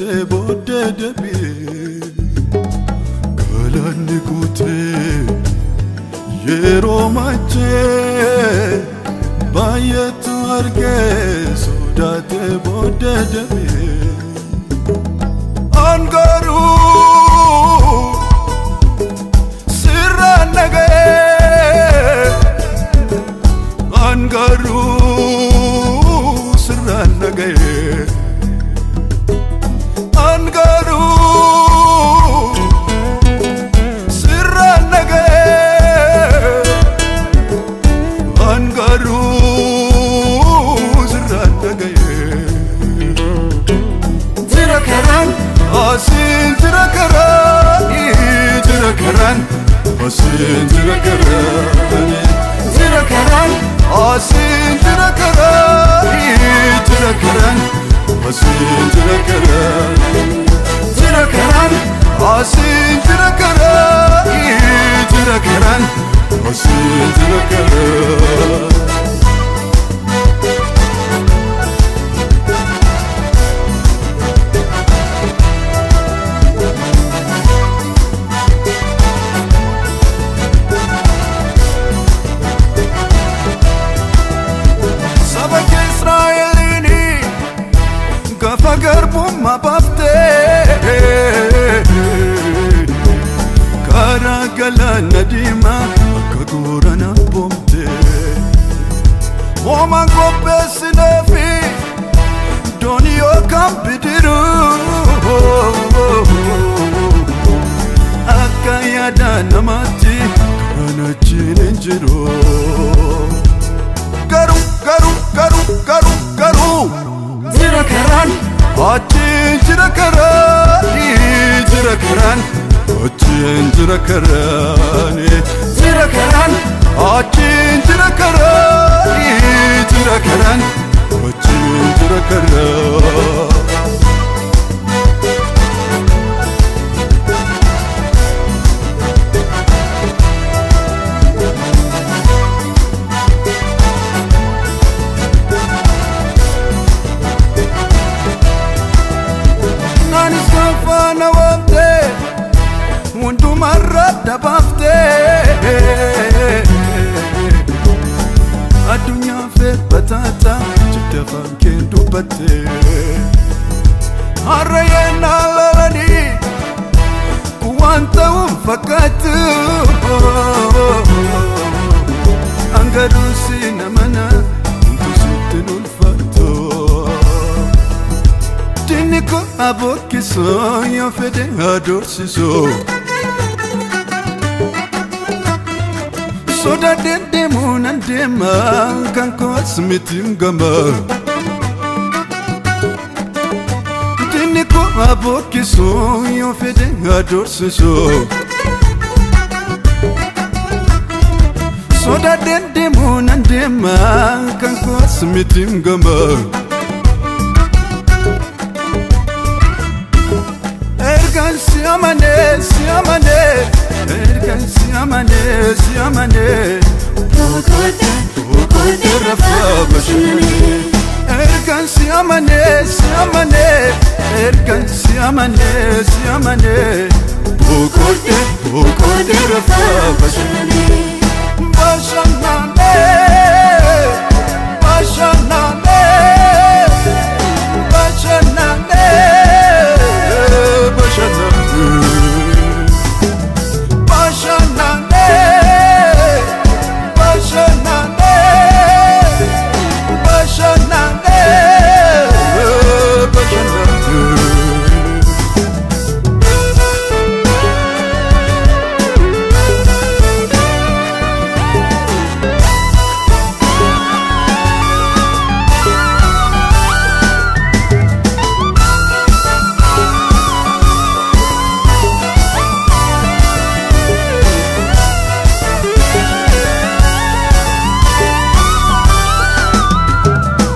ተቦደደብኝ ካላንኩት የሮማቼ ባየቱ አርጌ ሶዳ ተቦደደብኝ Jira karaan Asin jira karaan jira karaan Asin jira karaan Jira karaan Asin jira karaan jira karaan Asin garbummaa baaftee karaa galaana diimaa akka goorana boomtee moomaan qopheessineefi doonii yookaan bidiruu akka yaada namaatti karaan achiin hin jiru. Achiin jira karaan Jira karaan achiin jira karaan hundumarra dabaaftee addunyaa fee bataata jidda afaan kee dubbattee har'a yennaa lalanii waan ta'uun fakkaatu angaduusi namana hundu sitti ulfaatu. Dinni ko abokkisoo yoo fedhe adoorsiso. Soda deemuu nan deema kan koos miti gama. Dinni ko abokkisoo yoo fedhe adoorsiso. Soda deemuu nan deema kan koos miti gama. Ergan si ergan si amane, si amane. Boqote, boqote rafaa bashannanee. Bashannanee,